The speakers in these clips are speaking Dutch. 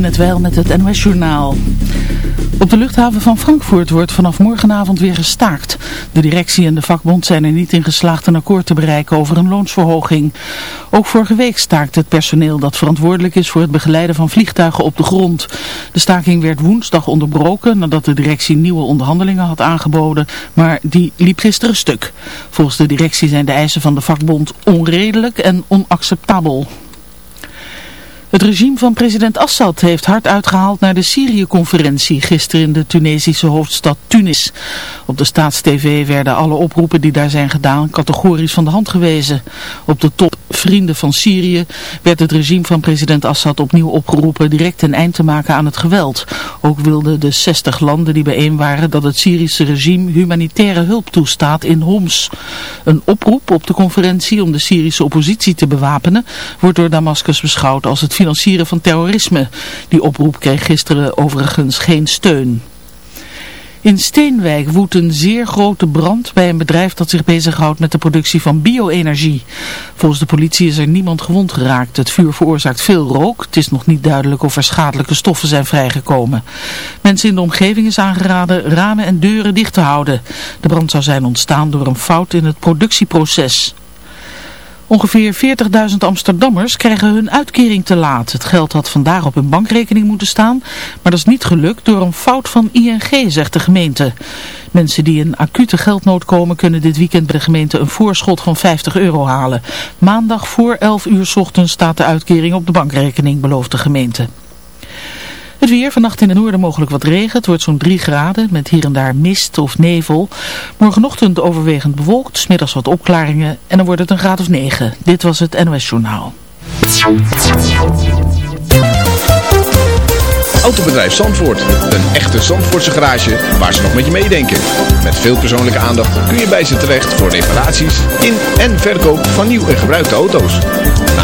net wel met het NOS Journaal. Op de luchthaven van Frankfurt wordt vanaf morgenavond weer gestaakt. De directie en de vakbond zijn er niet in geslaagd een akkoord te bereiken over een loonsverhoging. Ook vorige week staakte het personeel dat verantwoordelijk is voor het begeleiden van vliegtuigen op de grond. De staking werd woensdag onderbroken nadat de directie nieuwe onderhandelingen had aangeboden, maar die liep gisteren stuk. Volgens de directie zijn de eisen van de vakbond onredelijk en onacceptabel. Het regime van president Assad heeft hard uitgehaald naar de Syrië-conferentie gisteren in de Tunesische hoofdstad Tunis. Op de staatstv werden alle oproepen die daar zijn gedaan categorisch van de hand gewezen. Op de top Vrienden van Syrië werd het regime van president Assad opnieuw opgeroepen direct een eind te maken aan het geweld. Ook wilden de 60 landen die bijeen waren dat het Syrische regime humanitaire hulp toestaat in Homs. Een oproep op de conferentie om de Syrische oppositie te bewapenen wordt door Damascus beschouwd als het financieren van terrorisme. Die oproep kreeg gisteren overigens geen steun. In Steenwijk woedt een zeer grote brand bij een bedrijf dat zich bezighoudt met de productie van bio-energie. Volgens de politie is er niemand gewond geraakt. Het vuur veroorzaakt veel rook. Het is nog niet duidelijk of er schadelijke stoffen zijn vrijgekomen. Mensen in de omgeving is aangeraden ramen en deuren dicht te houden. De brand zou zijn ontstaan door een fout in het productieproces. Ongeveer 40.000 Amsterdammers krijgen hun uitkering te laat. Het geld had vandaag op hun bankrekening moeten staan, maar dat is niet gelukt door een fout van ING, zegt de gemeente. Mensen die in acute geldnood komen kunnen dit weekend bij de gemeente een voorschot van 50 euro halen. Maandag voor 11 uur ochtends staat de uitkering op de bankrekening, belooft de gemeente. Het weer, vannacht in het noorden mogelijk wat regen. Het wordt zo'n 3 graden met hier en daar mist of nevel. Morgenochtend overwegend bewolkt, smiddags wat opklaringen en dan wordt het een graad of 9. Dit was het NOS Journaal. Autobedrijf Zandvoort. Een echte Zandvoortse garage waar ze nog met je meedenken. Met veel persoonlijke aandacht kun je bij ze terecht voor reparaties in en verkoop van nieuw en gebruikte auto's.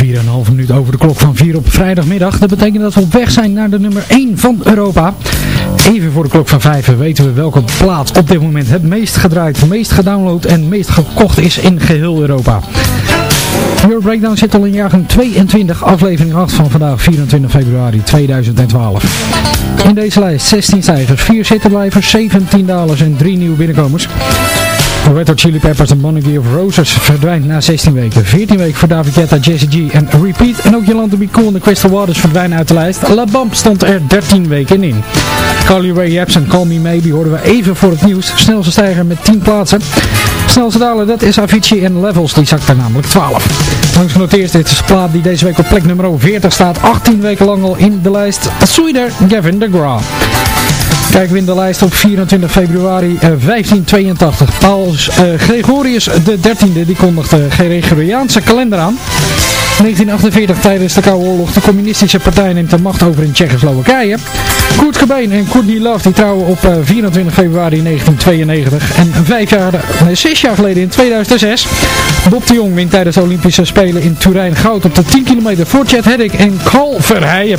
Vier en een half minuut over de klok van 4 op vrijdagmiddag. Dat betekent dat we op weg zijn naar de nummer 1 van Europa. Even voor de klok van 5 weten we welke plaat op dit moment het meest gedraaid, meest gedownload en meest gekocht is in geheel Europa. Euro Breakdown zit al in jaargang 22, aflevering 8 van vandaag 24 februari 2012. In deze lijst 16 stijgers, 4 zittenblijvers, 17 dalers en 3 nieuwe binnenkomers. De Red Hot Chili Peppers en Monarchy of Roses verdwijnt na 16 weken. 14 weken voor David Guetta, Jesse G en Repeat. En ook Jolanda Be Cool en de Crystal Waters verdwijnen uit de lijst. La Bamp stond er 13 weken in. Carly Rae Jepsen en Call Me Maybe hoorden we even voor het nieuws. Snelste stijger met 10 plaatsen. Snelste daler, dat is Avicii en Levels, die zakt er namelijk 12. Langs genoteerd, dit is een plaat die deze week op plek nummer 40 staat. 18 weken lang al in de lijst. Sweeter, Gavin DeGraw. Kijken we in de lijst op 24 februari eh, 1582. Paus eh, Gregorius de 13e die kondigde de Gregoriaanse kalender aan. 1948 tijdens de Koude Oorlog. De communistische partij neemt de macht over in Tsjechoslowakije. Kurt Cobain en Courtney Love die trouwen op eh, 24 februari 1992. En vijf jaar, zes jaar geleden in 2006. Bob de Jong wint tijdens de Olympische Spelen in Turijn goud op de 10 kilometer voor Chad Heddick en Carl Verheijen.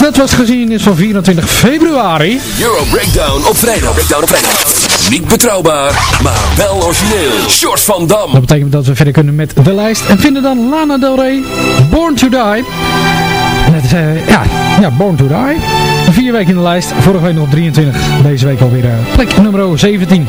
Dat was gezien is van 24 februari. Breakdown op vrijdag. Breakdown op. Niet betrouwbaar, maar wel origineel. Short van Dam. Dat betekent dat we verder kunnen met de lijst. En vinden dan Lana Del Rey, Born to Die. Met, eh, ja, ja, Born to Die. Vier weken in de lijst. Vorige week nog 23. Deze week alweer eh, plek nummer 17.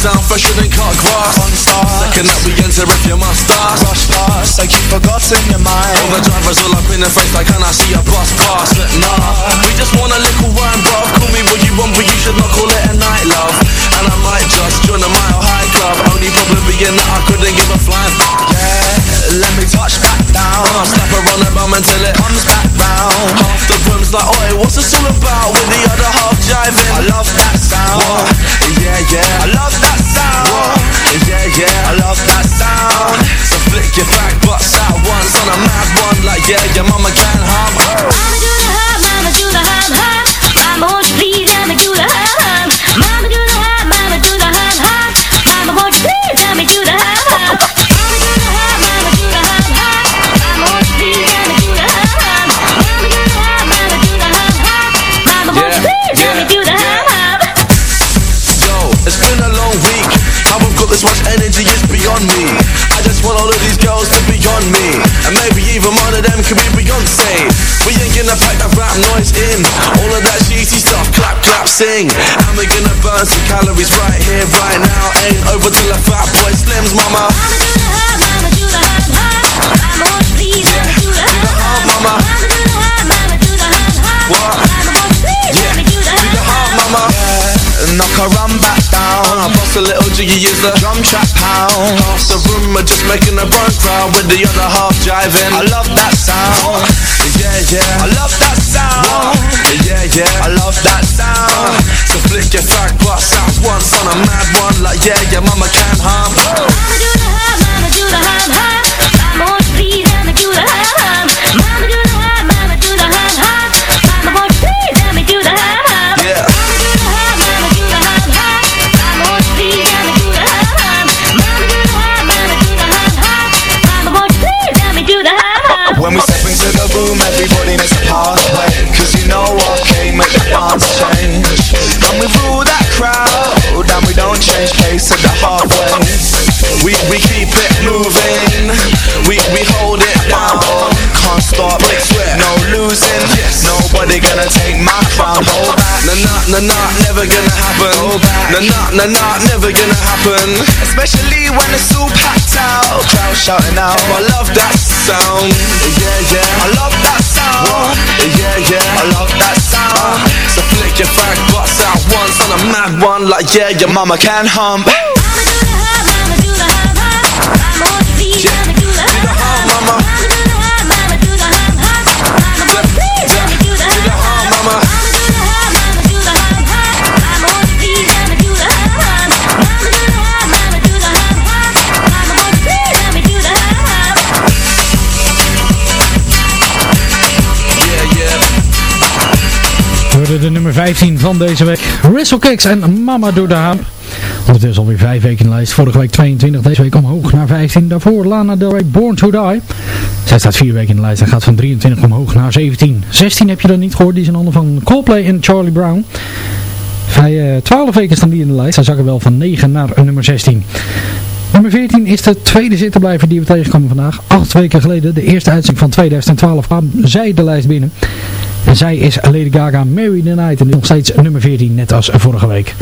sound fresher than cut grass. On stars Second that we enter if you're my stars Rush stars, like you've forgotten your mind. All the drivers all up in the face like can I see a bus pass? But nah, we just want a little wine bruv. Call me what you want but you should not call it a night love. And I might just join a mile high club. Only problem being that I couldn't give a flying let me touch back down. I'll slap her on the bum until it Comes back round. Half the room's like, oi, what's this all about? With the other half jiving. I love that sound. What? Yeah, yeah. I love that sound. Yeah, yeah. I love that sound. So flick your back butts out once on a mad one. Like, yeah, your mama can't harm Mama do the hop, mama do the hop, hop. Mama won't you please let me do the hop, hop. Mama do is beyond me I just want all of these girls to be on me And maybe even one of them could be Beyonce We ain't gonna pack that rap noise in All of that cheesy stuff, clap, clap, sing And we're gonna burn some calories right here, right now Ain't over till a fat boy slims, mama uh-huh, Mama do the hop, mama do the hop, hop. Mama won't you please let me do the hop, hop. mama. Mama do the hop, mama do the hop, hop. What? Mama won't you please Yeah, let do the do the hop, heart, hop. mama Knock her run back down I bust a little jiggy is the Drum track pound. Half the room are just making a burn crowd With the other half jiving. I love that sound. Yeah, yeah. I love that sound. Yeah, yeah. I love that sound. So flick your fat butts out once on a mad one. Like yeah, yeah, mama can't harm Mama do the hop, mama do the hop, hop. We rule that crowd And we don't change pace at the halfway. We, we keep it moving Nobody gonna take my crown Hold back, Nah, nah, nah, nah, never gonna happen. Hold back. Nah, nah, nah, nah, never gonna happen. Especially when it's all packed out. Crowd shouting out. I love that sound. Yeah, yeah. I love that sound. Yeah, yeah. I love that sound. So flick your fat butts out once on a mad one. Like yeah, your mama can hump. Mama do the hop, mama do the hop, hop. De nummer 15 van deze week. Kicks en Mama Doe de Haap. Ondertussen alweer 5 weken in de lijst. Vorige week 22, deze week omhoog naar 15. Daarvoor Lana Del Rey, Born to Die. Zij staat 4 weken in de lijst en gaat van 23 omhoog naar 17. 16 heb je dan niet gehoord, die is een ander van Coldplay en Charlie Brown. Vij, eh, 12 weken staan die in de lijst. Zij zakken wel van 9 naar nummer 16. Nummer 14 is de tweede zittenblijver die we tegenkomen vandaag. Acht weken geleden, de eerste uitzending van 2012, kwam zij de lijst binnen. En zij is Lady Gaga, Mary the Night. En nog steeds nummer 14, net als vorige week.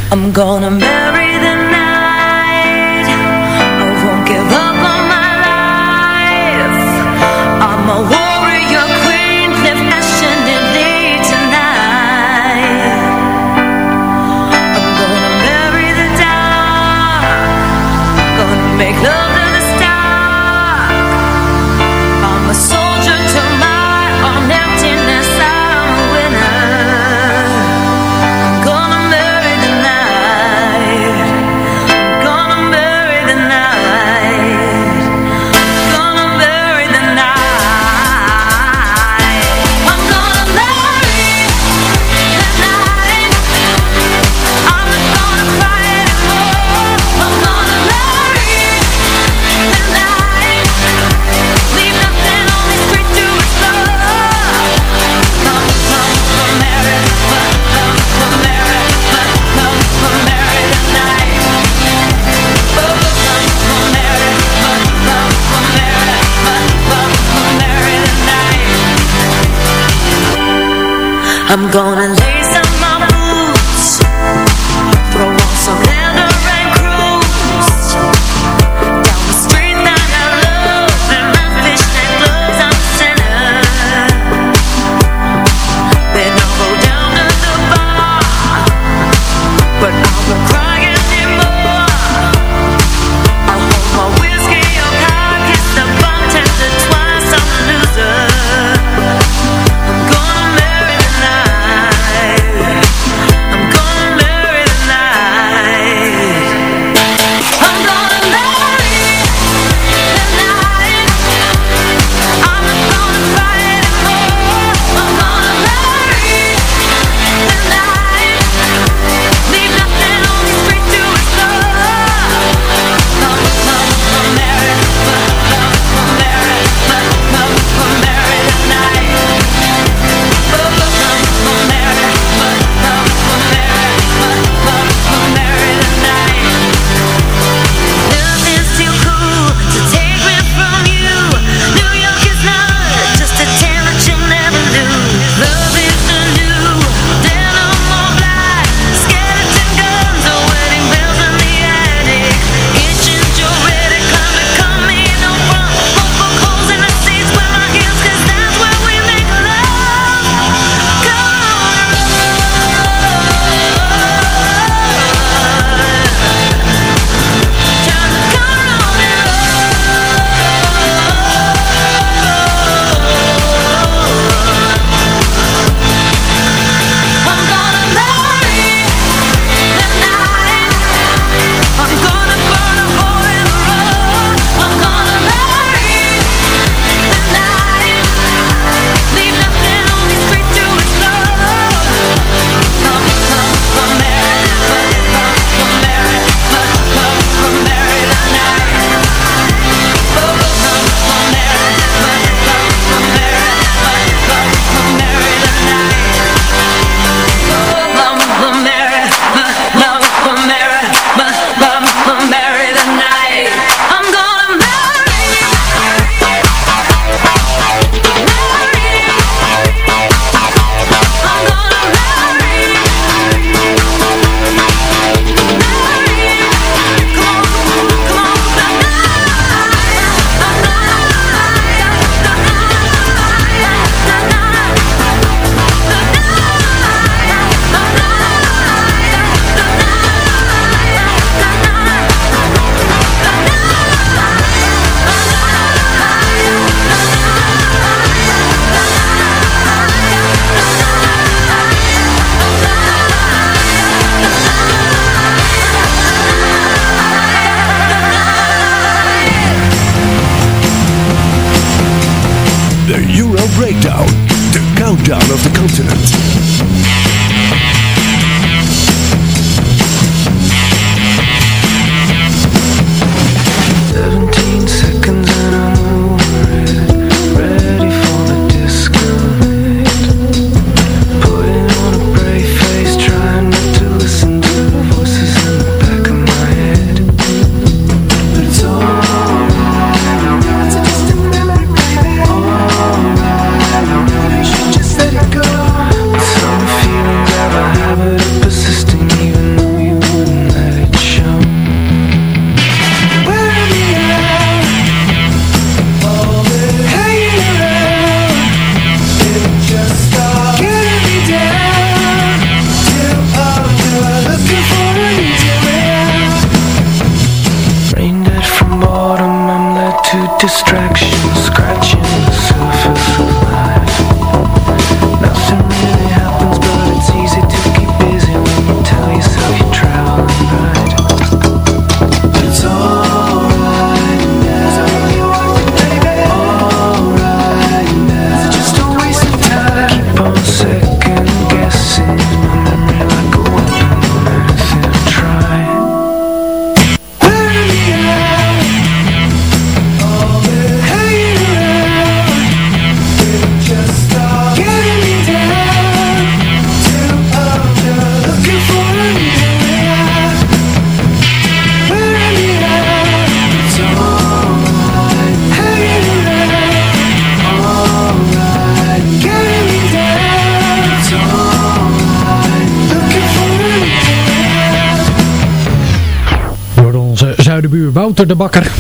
Wouter de Bakker.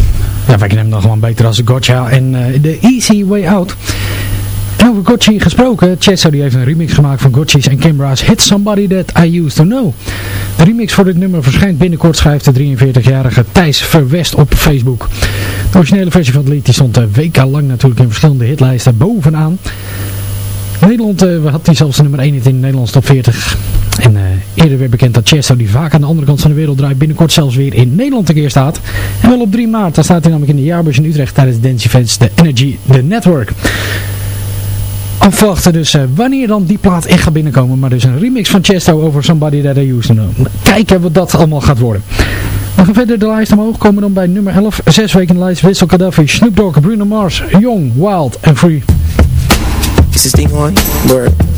Ja, wij kennen hem dan gewoon beter als Gotcha en eh, de Easy Way Out. En over Gotchi gesproken, Chesto die heeft een remix gemaakt van Gotchi's en Kimbra's Hit Somebody That I Used To Know. De remix voor dit nummer verschijnt binnenkort, schrijft de 43-jarige Thijs Verwest op Facebook. De originele versie van het lied stond een week lang natuurlijk in verschillende hitlijsten bovenaan. Nederland eh, had hij zelfs de nummer 1 hit in de Nederlandse top 40. En eh, eerder werd bekend dat Chesto, die vaak aan de andere kant van de wereld draait, binnenkort zelfs weer in Nederland een keer staat. En wel op 3 maart, dan staat hij namelijk in de jaarbeurs in Utrecht tijdens de dance events The Energy The Network. Afwachten dus eh, wanneer dan die plaat echt gaat binnenkomen. Maar dus een remix van Chesto over Somebody That I Used To Know. Kijken wat dat allemaal gaat worden. We gaan verder de lijst omhoog. Komen dan bij nummer 11. Zes weken in de lijst. Wissel Gaddafi, Snoop Dogg, Bruno Mars, Young, Wild en Free. Is this thing on? Word.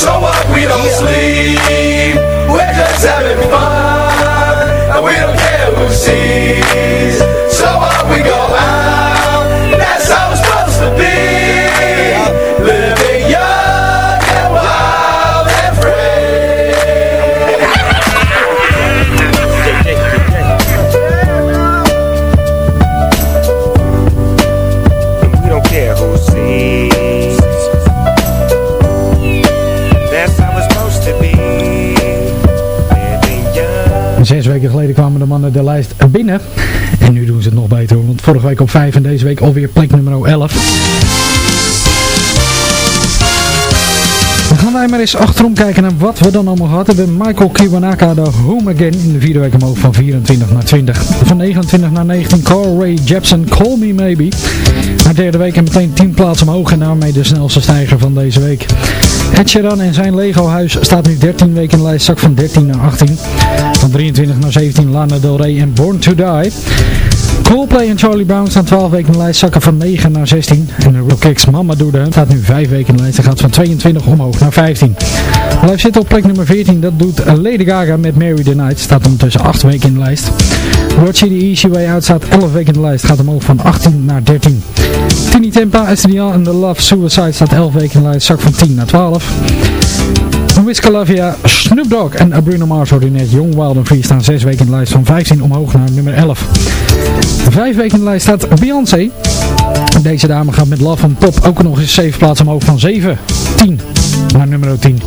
so up, we don't sleep. We're just having fun, and we don't care who sees. So what we go out, mannen de lijst binnen. En nu doen ze het nog beter want vorige week op 5 en deze week alweer plek nummer 11. Wij maar eens achterom kijken naar wat we dan allemaal gehad hebben. Michael Kiwanaka, de Home Again, in de vierde week omhoog van 24 naar 20. Van 29 naar 19, Carl Ray Jepsen, Call Me Maybe. Haar derde week en meteen 10 plaatsen omhoog en daarmee de snelste stijger van deze week. Ed Sheeran en zijn Lego huis staat nu 13 weken in de lijst, zak van 13 naar 18. Van 23 naar 17, Lana Del Rey en Born to Die. Coldplay en Charlie Brown staan 12 weken in de lijst, zakken van 9 naar 16. En de Rockix Mama Doe de staat nu 5 weken in de lijst en gaat van 22 omhoog naar 15. Blijft zitten op plek nummer 14, dat doet Lady Gaga met Mary the Night, staat ondertussen 8 weken in de lijst. Roger The Easy Way Out staat 11 weken in de lijst, gaat omhoog van 18 naar 13. Tini Tempa, Esther en The Love Suicide staat 11 weken in de lijst, zak van 10 naar 12. Wiz Khalifa, Snoop Dogg en Bruno Mars net Young Wild and Free staan 6 weken in de lijst van 15 omhoog naar nummer 11. Vijf weken in de lijst staat Beyoncé. Deze dame gaat met Love and Pop ook nog eens 7 plaatsen omhoog van 7, 10 naar nummer 10.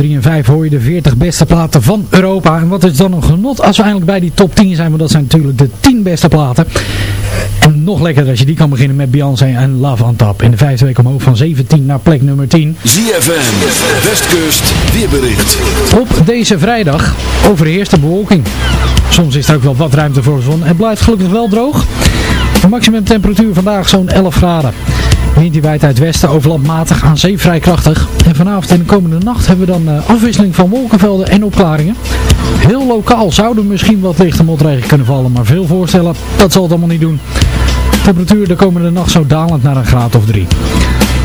3 en 5 hoor je de 40 beste platen van Europa. En wat is dan een genot als we eindelijk bij die top 10 zijn, want dat zijn natuurlijk de 10 beste platen. En nog lekkerder als je die kan beginnen met Beyoncé en Love on Top. In de vijfde week omhoog van 17 naar plek nummer 10. ZFM, Westkust, weerbericht. Op deze vrijdag overheerst de bewolking. Soms is er ook wel wat ruimte voor de zon. Het blijft gelukkig wel droog. De maximum temperatuur vandaag zo'n 11 graden. Wind die waait uit westen, overland matig aan zee vrij krachtig. En vanavond en de komende nacht hebben we dan eh, afwisseling van wolkenvelden en opklaringen. Heel lokaal zouden misschien wat lichte motregen kunnen vallen, maar veel voorstellen, dat zal het allemaal niet doen. Temperatuur de komende nacht zo dalend naar een graad of 3.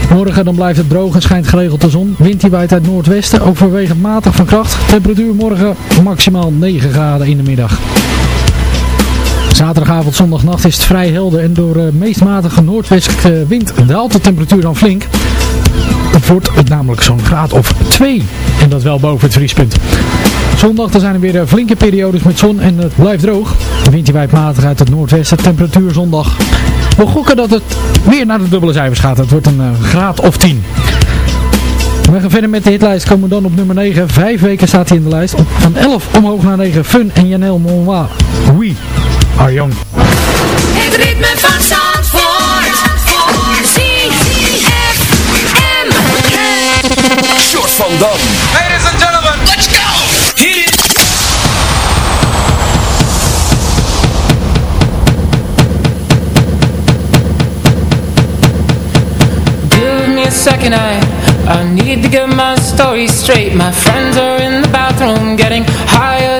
Morgen dan blijft het droog en schijnt geregeld de zon. Wind die waait uit noordwesten, overwegend matig van kracht. Temperatuur morgen maximaal 9 graden in de middag. Zaterdagavond, zondagnacht is het vrij helder en door uh, meest matige noordwestwind daalt de temperatuur dan flink. Het wordt namelijk zo'n graad of 2 en dat wel boven het vriespunt. Zondag dan zijn er weer eh, flinke periodes met zon en het blijft droog. De wind waait matig uit het noordwesten, temperatuur zondag. We gokken dat het weer naar de dubbele cijfers gaat. Het wordt een graad of 10. We gaan verder met de hitlijst. Komen we dan op nummer 9. Vijf weken staat hij in de lijst. Van 11 omhoog naar 9. Fun en Janelle Monwa. We are young. Het ritme van Zandvoort. ZFM. Short van Dam. Ladies and gentlemen, let's go! Hit it. Give me a second, I, I need to get my story straight My friends are in the bathroom getting higher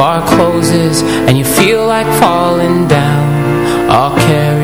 bar closes And you feel like falling down. I'll carry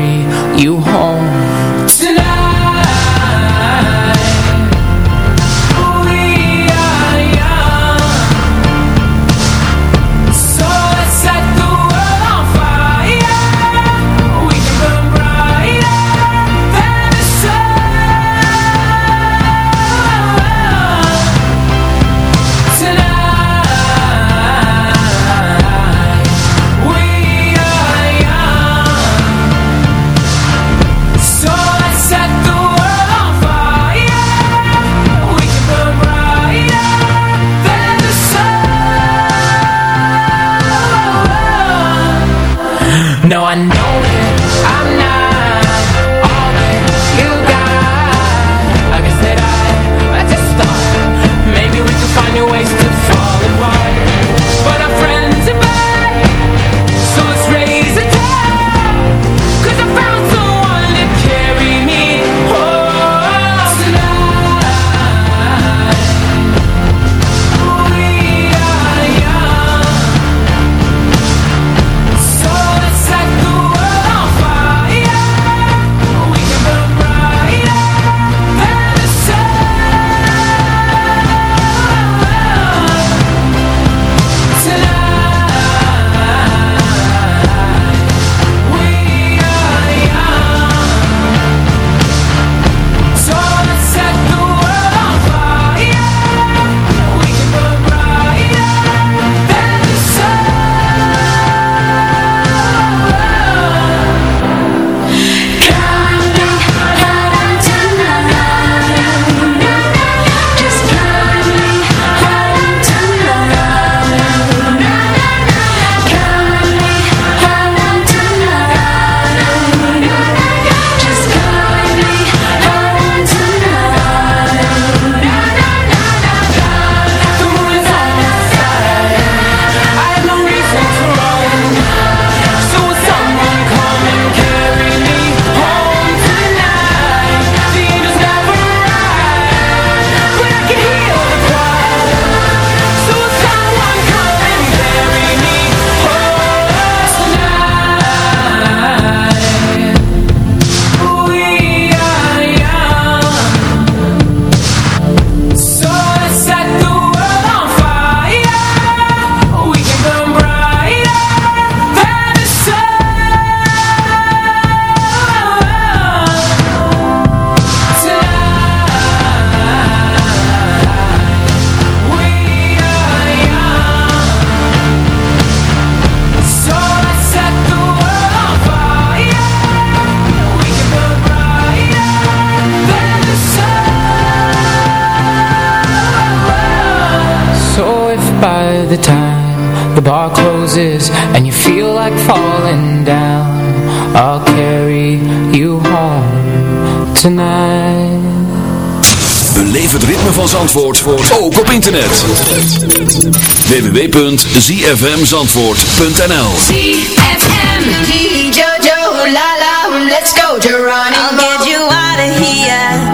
van Zandvoort ook op internet. www.zfmzandvoort.nl ZFM Jojo la la Let's go Geronimo. I'll get you out of here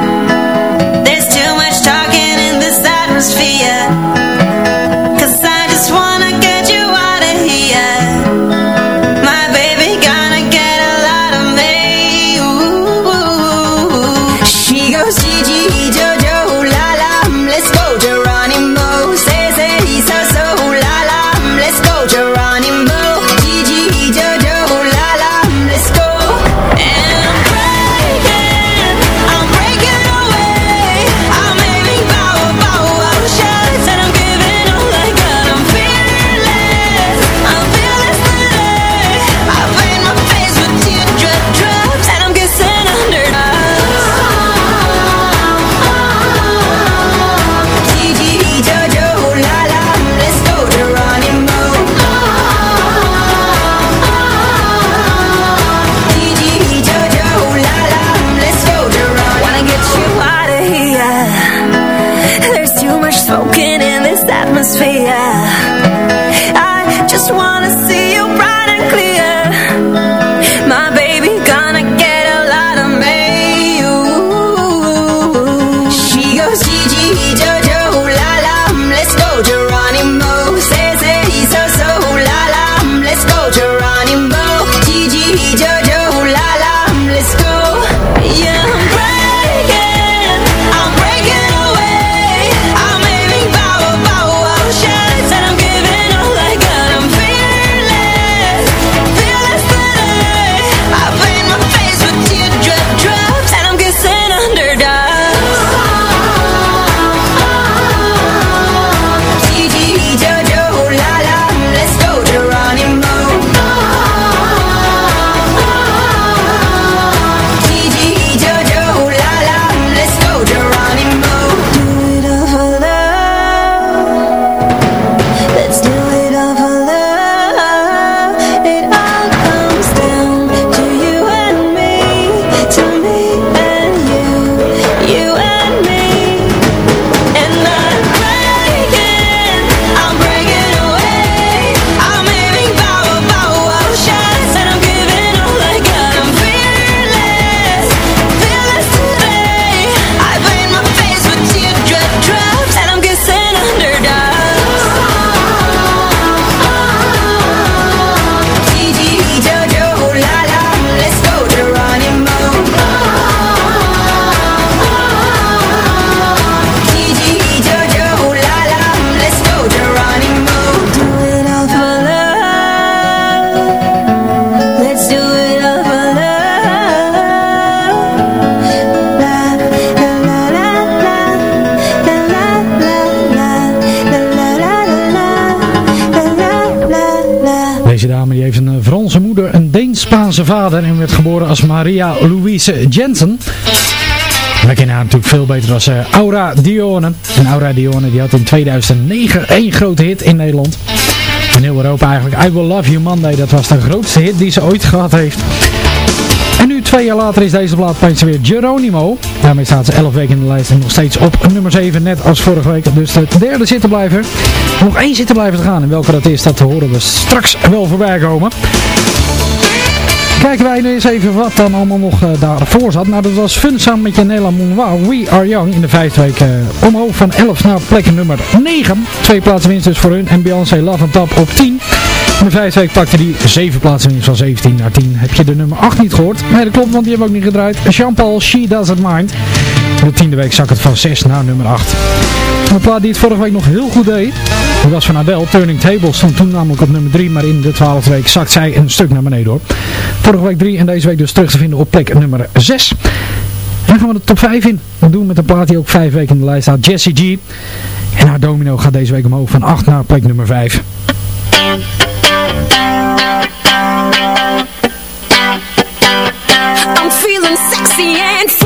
Vader en werd geboren als Maria Louise Jensen. We kennen haar natuurlijk veel beter als eh, Aura Dione. En Aura Dione die had in 2009 één grote hit in Nederland. In heel Europa eigenlijk. I Will Love You Monday, dat was de grootste hit die ze ooit gehad heeft. En nu twee jaar later is deze plaat opeens weer Geronimo. Daarmee staat ze 11 weken in de lijst en nog steeds op nummer 7, net als vorige week. Dus de derde zittenblijver. Nog één zittenblijver te gaan. En welke dat is, dat horen we straks wel voorbij komen. Kijken wij eens even wat dan allemaal nog eh, daarvoor zat. Nou, dat was Fun samen met Janela Monwa. We Are Young in de vijfde week eh, omhoog van 11 naar plek nummer 9. Twee plaatsen winst dus voor hun. En Beyoncé Love on Top op 10. In de vijfde week pakte die 7 plaatsen winst van 17 naar 10. Heb je de nummer 8 niet gehoord? Nee, dat klopt, want die hebben we ook niet gedraaid. Jean-Paul, She Doesn't Mind. In de tiende week zak het van 6 naar nummer 8. Een plaat die het vorige week nog heel goed deed. Dat was van Adele. Turning Tables stond toen namelijk op nummer 3. Maar in de twaalfde week zakt zij een stuk naar beneden hoor. Vorige week 3 en deze week dus terug te vinden op plek nummer 6. En gaan we de top 5 in. Dat doen we met een plaat die ook 5 weken in de lijst staat. Jessie G. En haar domino gaat deze week omhoog van 8 naar plek nummer 5. I'm feeling sexy and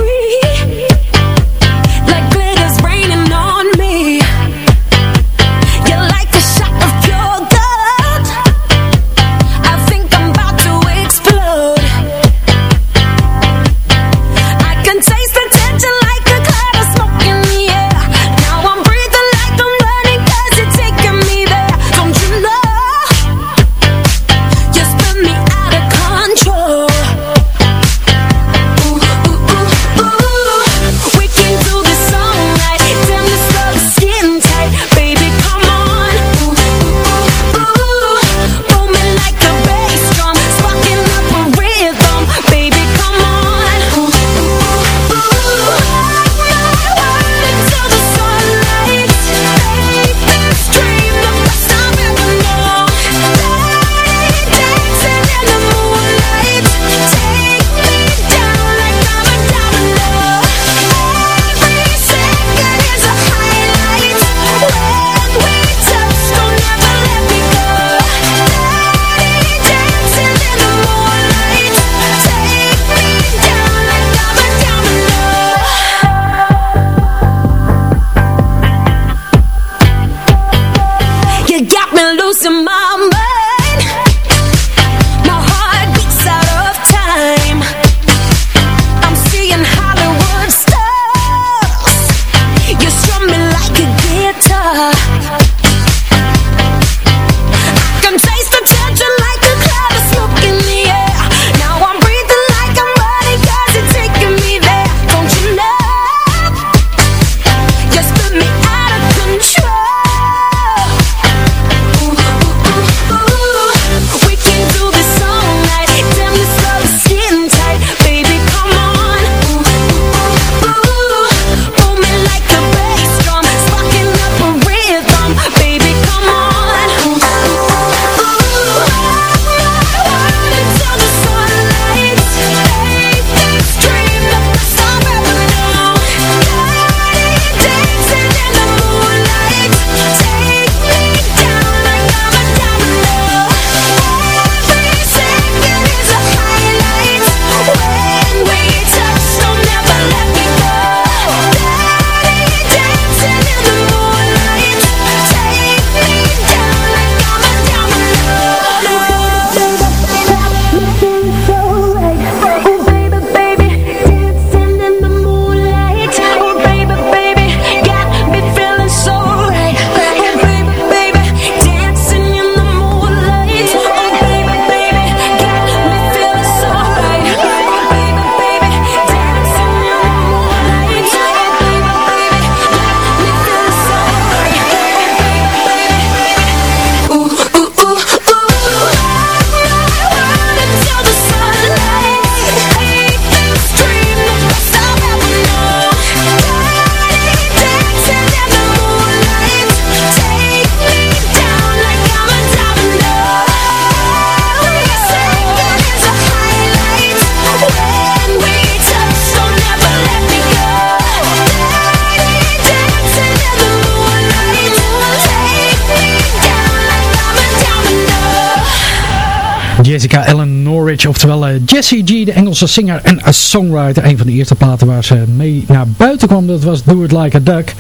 Jesse G, de Engelse singer en songwriter. Een van de eerste platen waar ze mee naar buiten kwam, dat was Do It Like a Duck.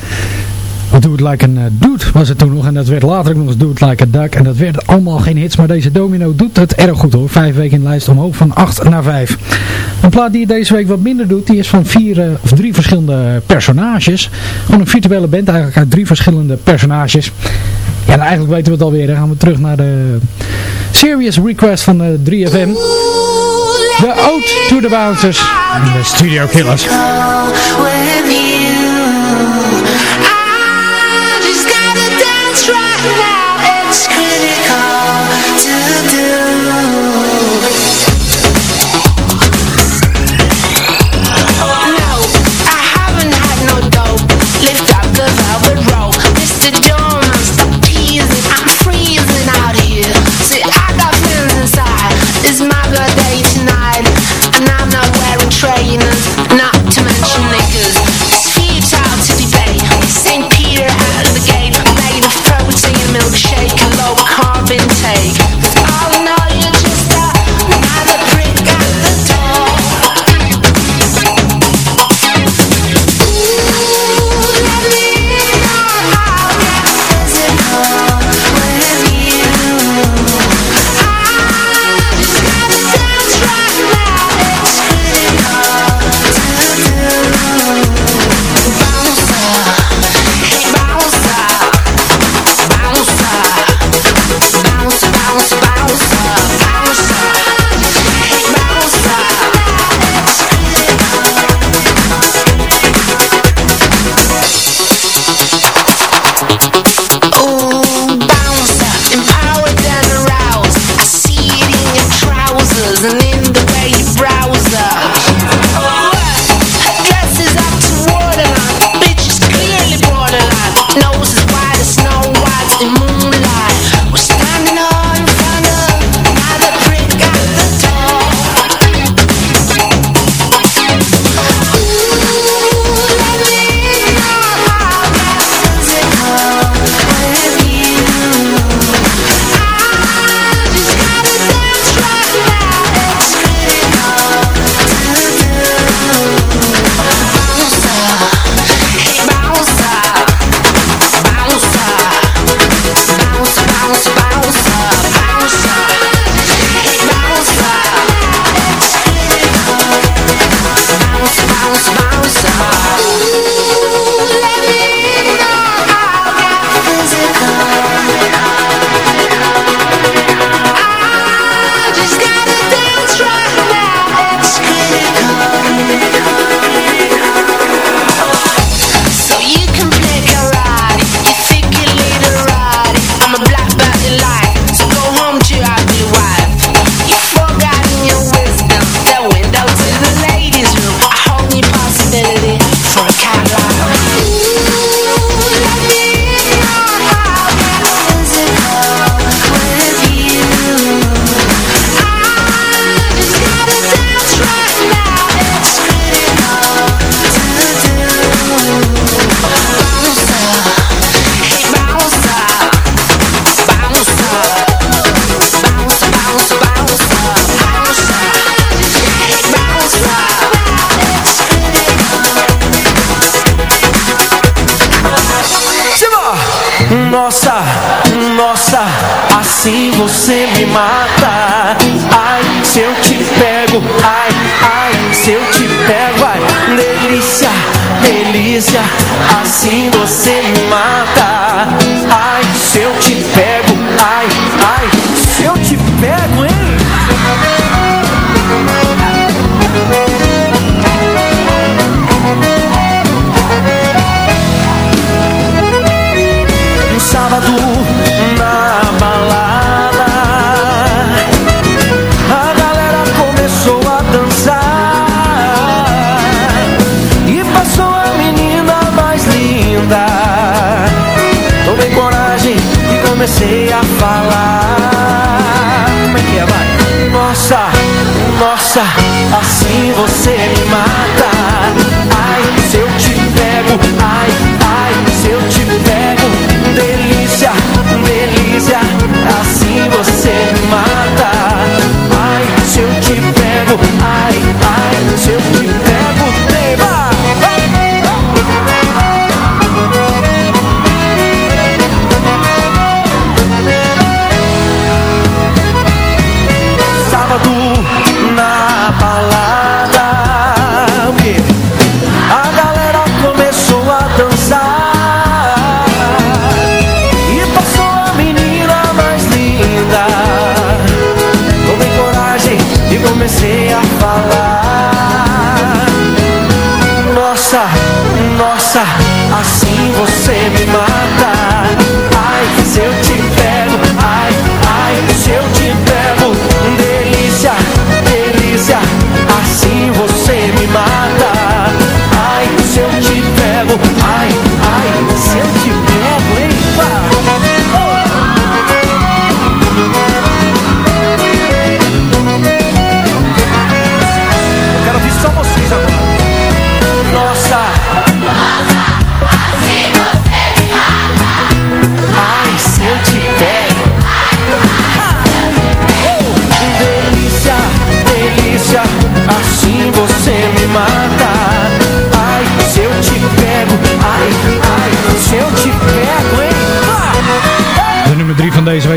Do It Like a eh, Dude was het toen nog. En dat werd later ook nog eens Do It Like a Duck. En dat werd allemaal geen hits. Maar deze Domino doet het erg goed hoor. Vijf weken in de lijst omhoog van 8 naar 5. Een plaat die deze week wat minder doet. Die is van vier eh, of drie verschillende personages. Van een virtuele band eigenlijk uit drie verschillende personages. Ja, en eigenlijk weten we het alweer. Dan gaan we terug naar de Serious Request van de 3FM de Out to the Bouncers. De Studio Killers.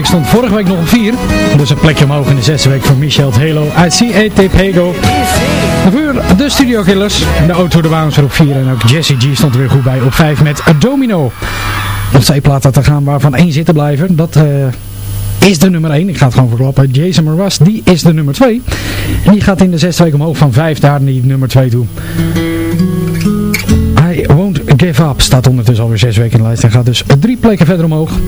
Week stond vorige week nog op 4. Dus een plekje omhoog in de zesde week voor Michel Halo. I see a tape Hego. Voor de Studio Killers. De Auto de Bouncer op 4. En ook Jesse G stond er weer goed bij op 5 met Domino. Nog twee platen te gaan waarvan één zitten blijven. Dat eh, is de nummer 1. Ik ga het gewoon verklappen. Jason Mraz, die is de nummer 2. En die gaat in de zesde week omhoog van 5 daar naar die nummer 2 toe. Up staat ondertussen alweer 6 weken in de lijst. En gaat dus drie plekken verder omhoog.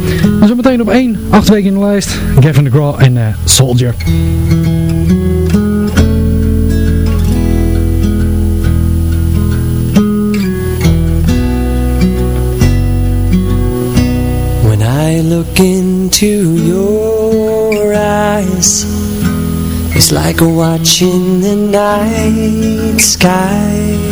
En zo meteen op 1, 8 weken in de lijst. Gavin DeGraw en eh, Soldier. When I look into your eyes It's like watching the night sky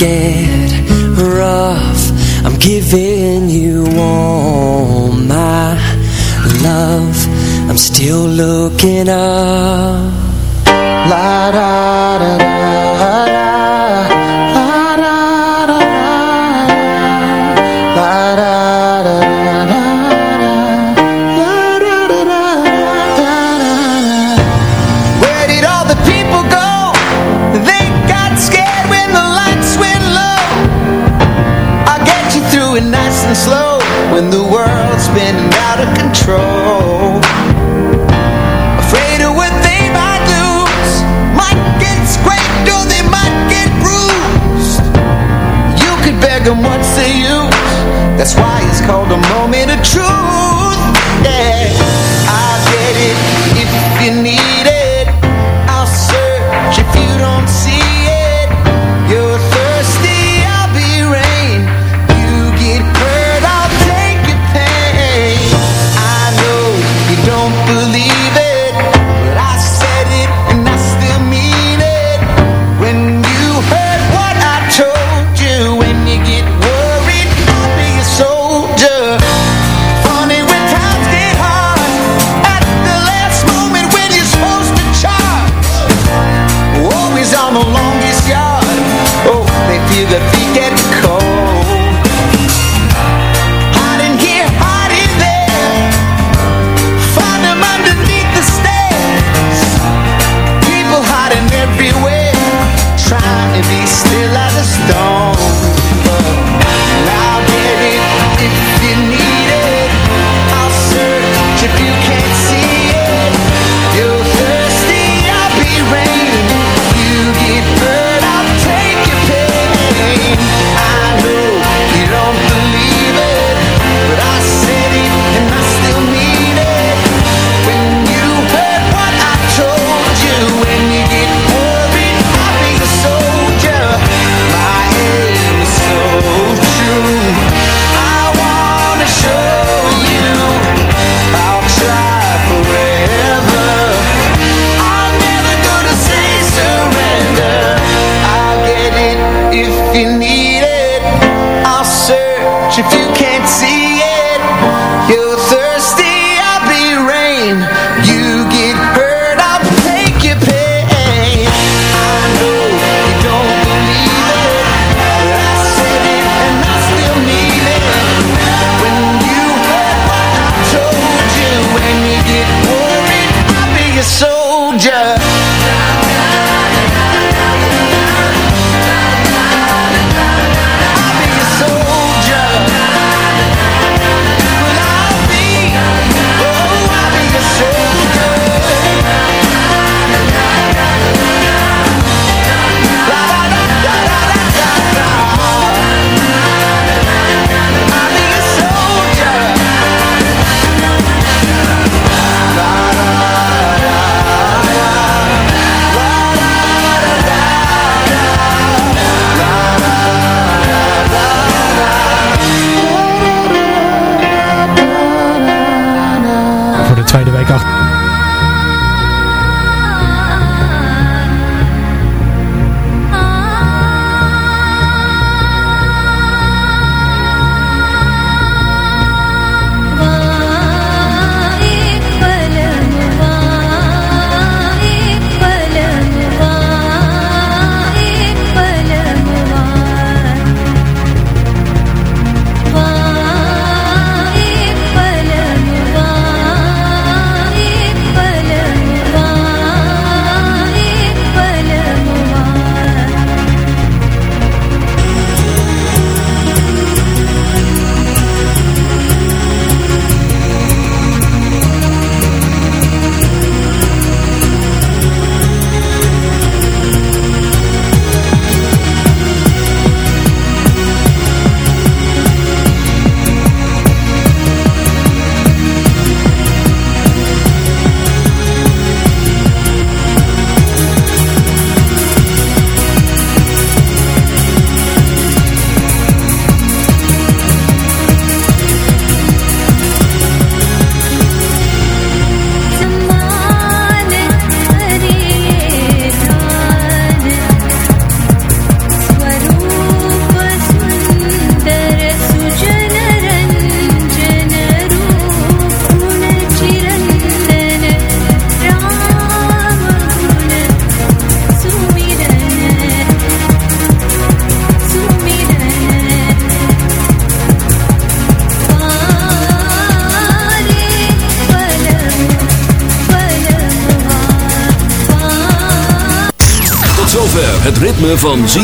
get rough. I'm giving you all my love. I'm still looking up. La da da da da That's why